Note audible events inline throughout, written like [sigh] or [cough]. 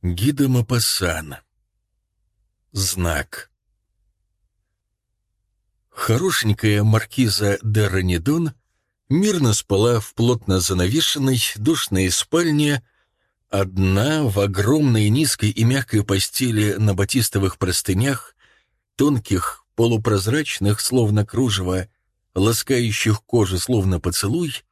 Гида Мапасан. Знак. Хорошенькая маркиза де Ранидон мирно спала в плотно занавешенной душной спальне, одна в огромной низкой и мягкой постели на батистовых простынях, тонких, полупрозрачных, словно кружево, ласкающих кожу, словно поцелуй,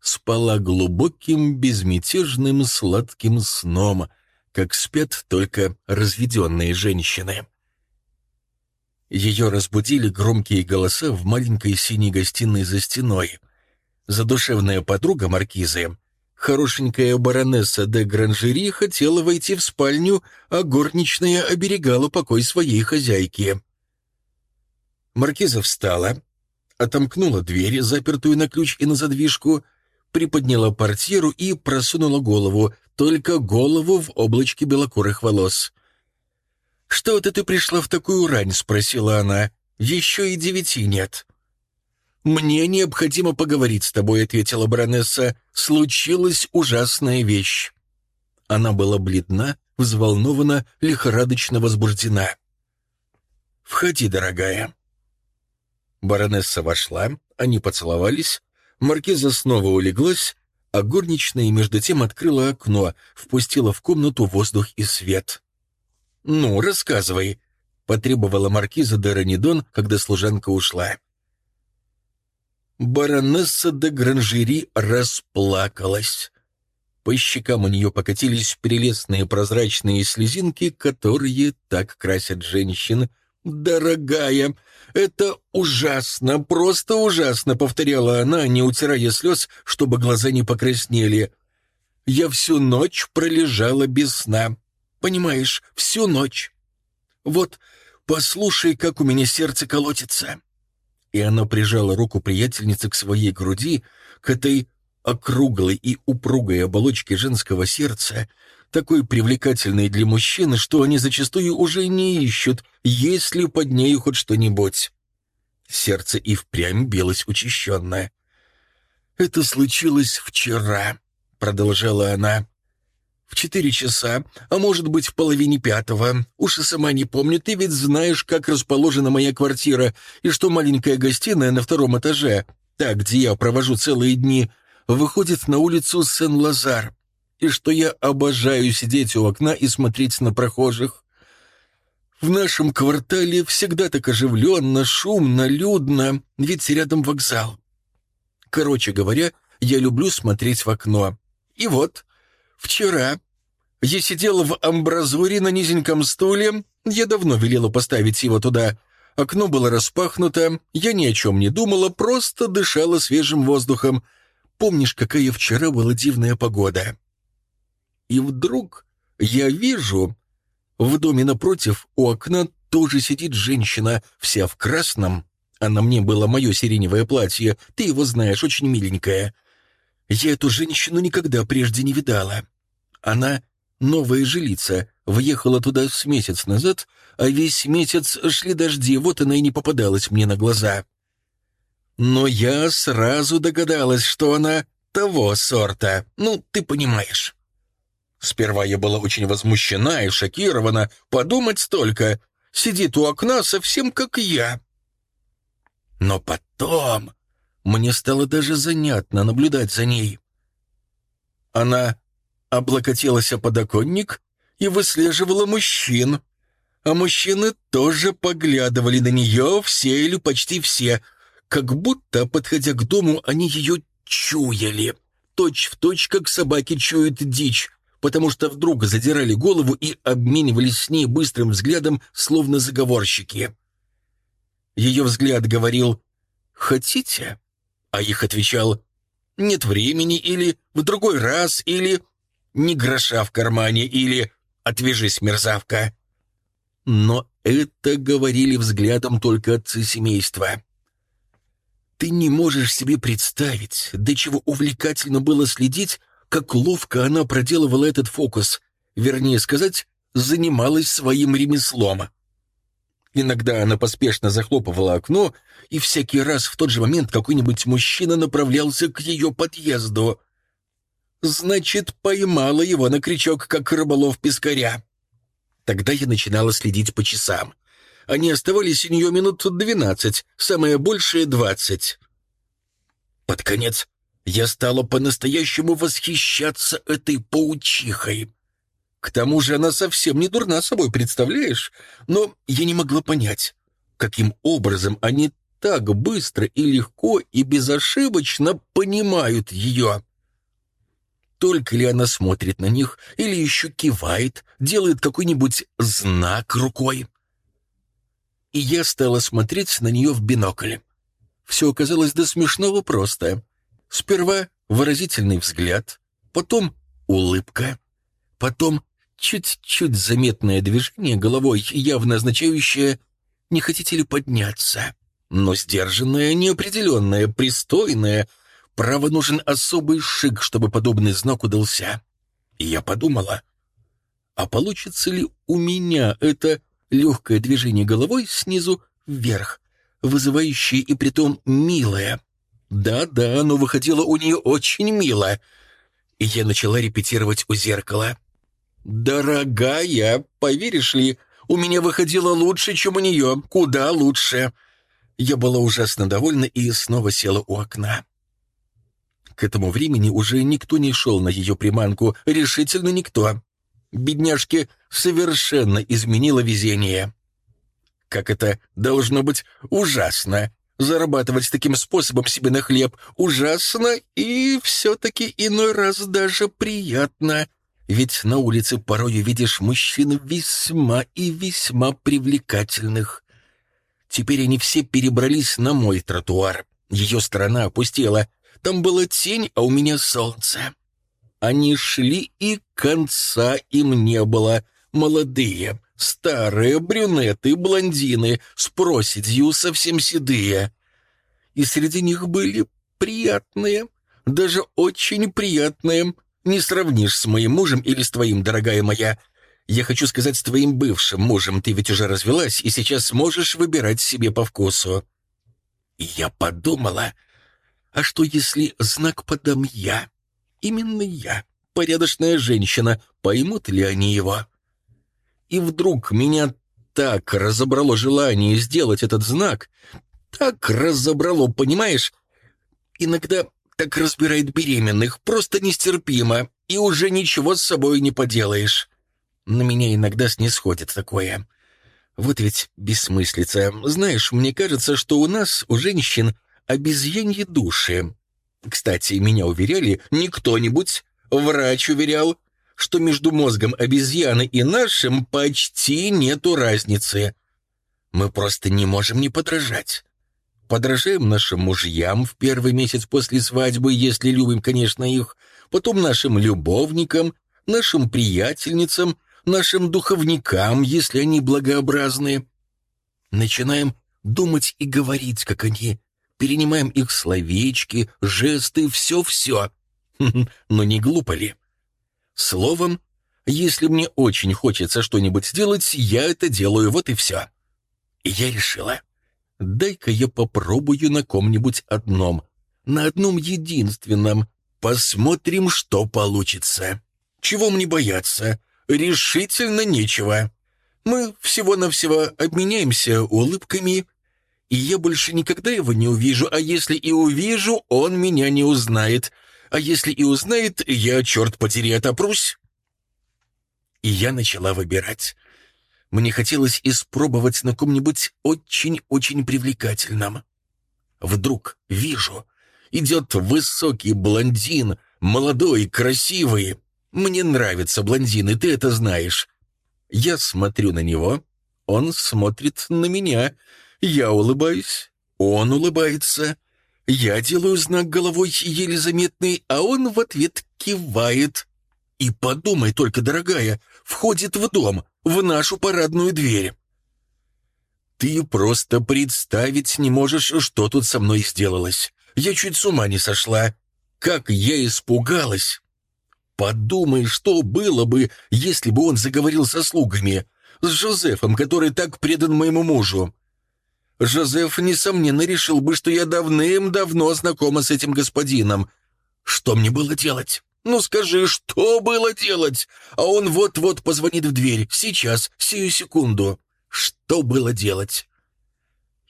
спала глубоким, безмятежным, сладким сном, как спят только разведенные женщины. Ее разбудили громкие голоса в маленькой синей гостиной за стеной. Задушевная подруга маркизы, хорошенькая баронесса де Гранжери, хотела войти в спальню, а горничная оберегала покой своей хозяйки. Маркиза встала, отомкнула дверь, запертую на ключ и на задвижку, приподняла портьеру и просунула голову, только голову в облачке белокурых волос. «Что это ты пришла в такую рань?» — спросила она. «Еще и девяти нет». «Мне необходимо поговорить с тобой», — ответила баронесса. «Случилась ужасная вещь». Она была бледна, взволнована, лихорадочно возбуждена. «Входи, дорогая». Баронесса вошла, они поцеловались, маркиза снова улеглась, а горничная между тем открыла окно, впустила в комнату воздух и свет. «Ну, рассказывай», — потребовала маркиза де Ранидон, когда служанка ушла. Баронесса де Гранжери расплакалась. По щекам у нее покатились прелестные прозрачные слезинки, которые так красят женщин. «Дорогая, это ужасно, просто ужасно», — повторяла она, не утирая слез, чтобы глаза не покраснели. «Я всю ночь пролежала без сна. Понимаешь, всю ночь. Вот, послушай, как у меня сердце колотится». И она прижала руку приятельницы к своей груди, к этой округлой и упругой оболочке женского сердца, такой привлекательной для мужчин, что они зачастую уже не ищут, есть ли под нею хоть что-нибудь. Сердце и впрямь билось учащенно. «Это случилось вчера», — продолжала она. «В четыре часа, а может быть, в половине пятого. Уж и сама не помню, ты ведь знаешь, как расположена моя квартира, и что маленькая гостиная на втором этаже, так, где я провожу целые дни, выходит на улицу Сен-Лазар, и что я обожаю сидеть у окна и смотреть на прохожих. В нашем квартале всегда так оживленно, шумно, людно, ведь рядом вокзал. Короче говоря, я люблю смотреть в окно. И вот, вчера я сидела в амбразуре на низеньком стуле, я давно велела поставить его туда. Окно было распахнуто, я ни о чем не думала, просто дышала свежим воздухом. Помнишь, какая вчера была дивная погода? И вдруг я вижу, в доме напротив у окна тоже сидит женщина, вся в красном. А на мне было мое сиреневое платье, ты его знаешь, очень миленькое. Я эту женщину никогда прежде не видала. Она новая жилица, въехала туда с месяц назад, а весь месяц шли дожди, вот она и не попадалась мне на глаза. Но я сразу догадалась, что она того сорта, ну, ты понимаешь. Сперва я была очень возмущена и шокирована. Подумать столько. Сидит у окна совсем как я. Но потом мне стало даже занятно наблюдать за ней. Она облокотилась о подоконник и выслеживала мужчин. А мужчины тоже поглядывали на нее, все или почти все, как будто, подходя к дому, они ее чуяли. Точь в точь, как собаки чуют дичь, потому что вдруг задирали голову и обменивались с ней быстрым взглядом, словно заговорщики. Ее взгляд говорил «Хотите?» А их отвечал «Нет времени» или «В другой раз» или «Ни гроша в кармане» или «Отвяжись, мерзавка». Но это говорили взглядом только отцы семейства. Ты не можешь себе представить, до чего увлекательно было следить, как ловко она проделывала этот фокус, вернее сказать, занималась своим ремеслом. Иногда она поспешно захлопывала окно, и всякий раз в тот же момент какой-нибудь мужчина направлялся к ее подъезду. Значит, поймала его на крючок, как рыболов пескаря. Тогда я начинала следить по часам. Они оставались у нее минут двенадцать, самое большее — двадцать. Под конец я стала по-настоящему восхищаться этой паучихой. К тому же она совсем не дурна собой, представляешь? Но я не могла понять, каким образом они так быстро и легко и безошибочно понимают ее. Только ли она смотрит на них, или еще кивает, делает какой-нибудь знак рукой. И я стала смотреть на нее в бинокль. Все оказалось до смешного просто. Сперва выразительный взгляд, потом улыбка, потом чуть-чуть заметное движение головой, явно означающее «не хотите ли подняться?», но сдержанное, неопределенное, пристойное. Право нужен особый шик, чтобы подобный знак удался. И я подумала, а получится ли у меня это легкое движение головой снизу вверх, вызывающее и притом милое? Да-да, оно выходило у нее очень мило. И я начала репетировать у зеркала. «Дорогая, поверишь ли, у меня выходило лучше, чем у нее, куда лучше». Я была ужасно довольна и снова села у окна. К этому времени уже никто не шел на ее приманку, решительно никто. Бедняжке совершенно изменило везение. Как это должно быть ужасно, зарабатывать таким способом себе на хлеб, ужасно и все-таки иной раз даже приятно. Ведь на улице порою видишь мужчин весьма и весьма привлекательных. Теперь они все перебрались на мой тротуар. Ее сторона опустела. Там была тень, а у меня солнце. Они шли, и конца им не было. Молодые, старые, брюнеты, блондины, с проседью совсем седые. И среди них были приятные, даже очень приятные, не сравнишь с моим мужем или с твоим, дорогая моя. Я хочу сказать, с твоим бывшим мужем ты ведь уже развелась и сейчас можешь выбирать себе по вкусу». И я подумала, а что если знак подам я? Именно я, порядочная женщина, поймут ли они его? И вдруг меня так разобрало желание сделать этот знак, так разобрало, понимаешь? Иногда так разбирает беременных, просто нестерпимо, и уже ничего с собой не поделаешь. На меня иногда снисходит такое. Вот ведь бессмыслица. Знаешь, мне кажется, что у нас, у женщин, обезьяньи души. Кстати, меня уверяли, не кто-нибудь, врач уверял, что между мозгом обезьяны и нашим почти нету разницы. Мы просто не можем не подражать. Подражаем нашим мужьям в первый месяц после свадьбы, если любим, конечно, их, потом нашим любовникам, нашим приятельницам, нашим духовникам, если они благообразные. Начинаем думать и говорить, как они, перенимаем их словечки, жесты, все-все. [laughs] Но не глупо ли? Словом, если мне очень хочется что-нибудь сделать, я это делаю, вот и все. И я решила, дай-ка я попробую на ком-нибудь одном, на одном единственном. Посмотрим, что получится. Чего мне бояться? Решительно нечего. Мы всего-навсего обменяемся улыбками, и я больше никогда его не увижу, а если и увижу, он меня не узнает. А если и узнает, я, черт подери, отопрусь. И я начала выбирать. Мне хотелось испробовать на ком-нибудь очень-очень привлекательном. Вдруг вижу, идет высокий блондин, молодой, красивый. Мне нравятся блондины, ты это знаешь. Я смотрю на него, он смотрит на меня. Я улыбаюсь, он улыбается. Я делаю знак головой еле заметный, а он в ответ кивает. И подумай только, дорогая, входит в дом, в нашу парадную дверь. Ты просто представить не можешь, что тут со мной сделалось. Я чуть с ума не сошла. Как я испугалась. Подумай, что было бы, если бы он заговорил со слугами, с Жозефом, который так предан моему мужу. Жозеф, несомненно, решил бы, что я давным-давно знакома с этим господином. Что мне было делать? Ну скажи, что было делать? А он вот-вот позвонит в дверь. Сейчас, сию секунду. Что было делать?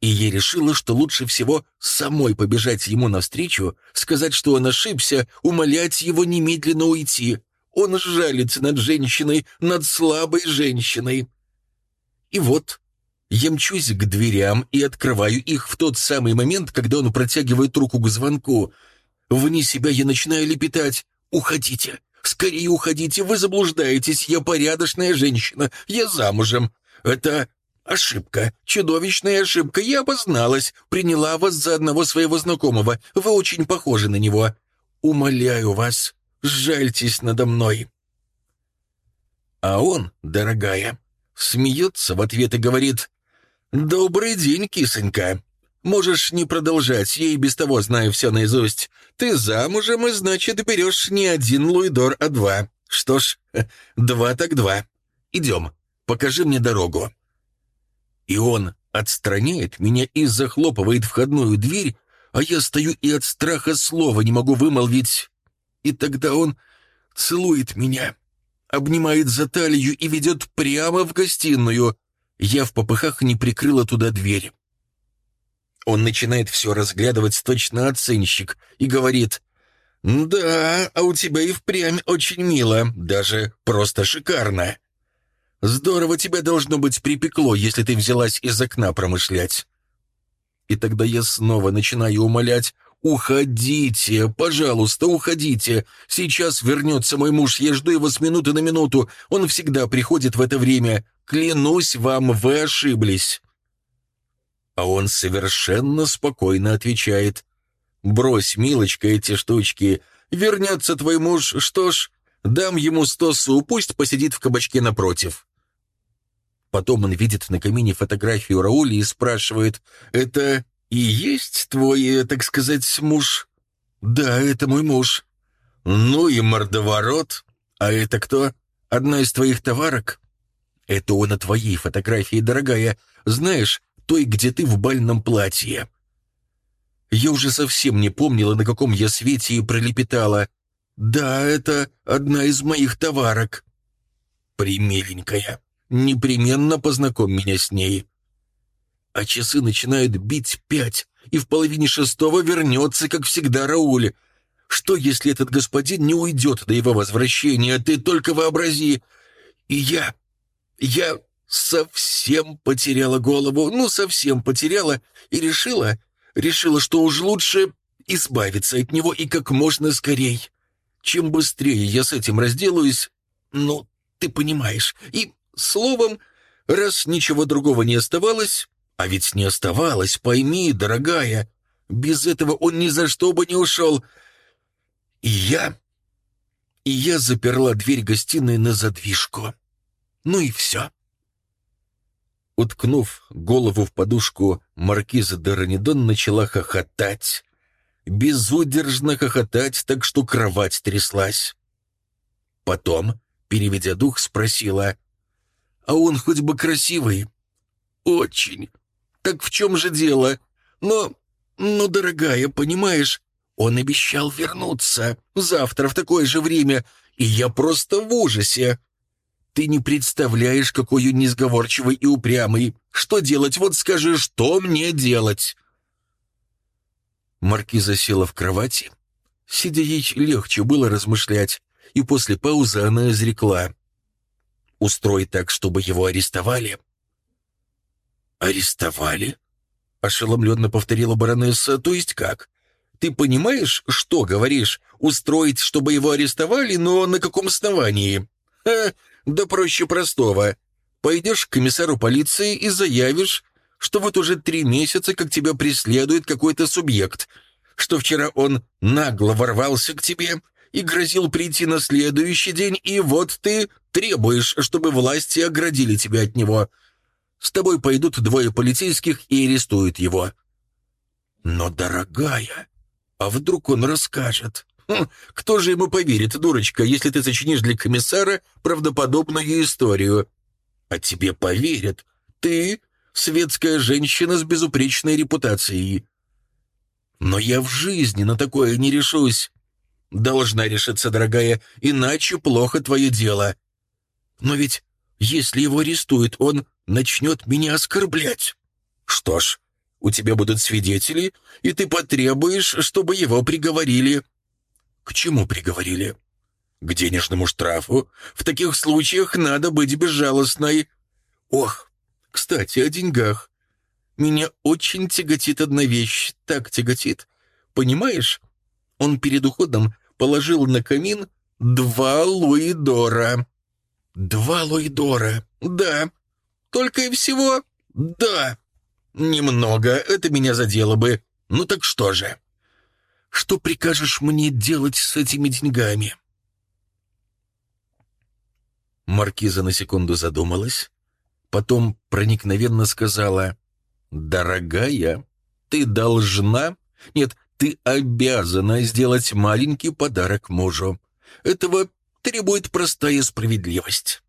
И я решила, что лучше всего самой побежать ему навстречу, сказать, что он ошибся, умолять его немедленно уйти. Он жалится над женщиной, над слабой женщиной. И вот я мчусь к дверям и открываю их в тот самый момент, когда он протягивает руку к звонку. Вне себя я начинаю лепетать. «Уходите! Скорее уходите! Вы заблуждаетесь! Я порядочная женщина! Я замужем! Это ошибка! Чудовищная ошибка! Я обозналась! Приняла вас за одного своего знакомого! Вы очень похожи на него! Умоляю вас, жальтесь надо мной!» А он, дорогая, смеется в ответ и говорит «Добрый день, кисонька. Можешь не продолжать, я и без того знаю все наизусть. Ты замужем, и значит, берешь не один луидор, а два. Что ж, два так два. Идем, покажи мне дорогу». И он отстраняет меня и захлопывает входную дверь, а я стою и от страха слова не могу вымолвить. И тогда он целует меня, обнимает за талию и ведет прямо в гостиную — я в попыхах не прикрыла туда дверь. Он начинает все разглядывать точно оценщик и говорит, «Да, а у тебя и впрямь очень мило, даже просто шикарно. Здорово тебя должно быть припекло, если ты взялась из окна промышлять». И тогда я снова начинаю умолять, «Уходите, пожалуйста, уходите. Сейчас вернется мой муж, я жду его с минуты на минуту. Он всегда приходит в это время. Клянусь вам, вы ошиблись». А он совершенно спокойно отвечает, «Брось, милочка, эти штучки. Вернется твой муж, что ж, дам ему сто су, пусть посидит в кабачке напротив». Потом он видит на камине фотографию Рауля и спрашивает, «Это и есть твой, э, так сказать, муж?» «Да, это мой муж». «Ну и мордоворот. А это кто? Одна из твоих товарок?» «Это он на твоей фотографии, дорогая. Знаешь, той, где ты в бальном платье». Я уже совсем не помнила, на каком я свете и пролепетала. «Да, это одна из моих товарок». «Примиленькая, непременно познакомь меня с ней» а часы начинают бить пять, и в половине шестого вернется, как всегда, Рауль. Что, если этот господин не уйдет до его возвращения? Ты только вообрази. И я... я совсем потеряла голову, ну, совсем потеряла, и решила, решила, что уж лучше избавиться от него и как можно скорей. Чем быстрее я с этим разделаюсь, ну, ты понимаешь. И, словом, раз ничего другого не оставалось, а ведь не оставалось, пойми, дорогая. Без этого он ни за что бы не ушел. И я... И я заперла дверь гостиной на задвижку. Ну и все. Уткнув голову в подушку, маркиза Доранидон начала хохотать. Безудержно хохотать, так что кровать тряслась. Потом, переведя дух, спросила, «А он хоть бы красивый?» «Очень, так в чем же дело? Но, но, дорогая, понимаешь, он обещал вернуться завтра в такое же время, и я просто в ужасе. Ты не представляешь, какой он несговорчивый и упрямый. Что делать? Вот скажи, что мне делать?» Маркиза села в кровати. Сидя ей легче было размышлять, и после паузы она изрекла. «Устрой так, чтобы его арестовали, «Арестовали?» — ошеломленно повторила баронесса. «То есть как? Ты понимаешь, что говоришь? Устроить, чтобы его арестовали, но на каком основании?» «Ха, да проще простого. Пойдешь к комиссару полиции и заявишь, что вот уже три месяца, как тебя преследует какой-то субъект, что вчера он нагло ворвался к тебе и грозил прийти на следующий день, и вот ты требуешь, чтобы власти оградили тебя от него». С тобой пойдут двое полицейских и арестуют его». «Но, дорогая, а вдруг он расскажет?» хм, «Кто же ему поверит, дурочка, если ты сочинишь для комиссара правдоподобную историю?» «А тебе поверят. Ты — светская женщина с безупречной репутацией». «Но я в жизни на такое не решусь. Должна решиться, дорогая, иначе плохо твое дело. Но ведь если его арестуют, он начнет меня оскорблять. Что ж, у тебя будут свидетели, и ты потребуешь, чтобы его приговорили. К чему приговорили? К денежному штрафу. В таких случаях надо быть безжалостной. Ох, кстати, о деньгах. Меня очень тяготит одна вещь, так тяготит. Понимаешь? Он перед уходом положил на камин два луидора. Два луидора, да. Только и всего, да. Немного, это меня задело бы. Ну так что же? Что прикажешь мне делать с этими деньгами?» Маркиза на секунду задумалась, потом проникновенно сказала, «Дорогая, ты должна, нет, ты обязана сделать маленький подарок мужу. Этого требует простая справедливость».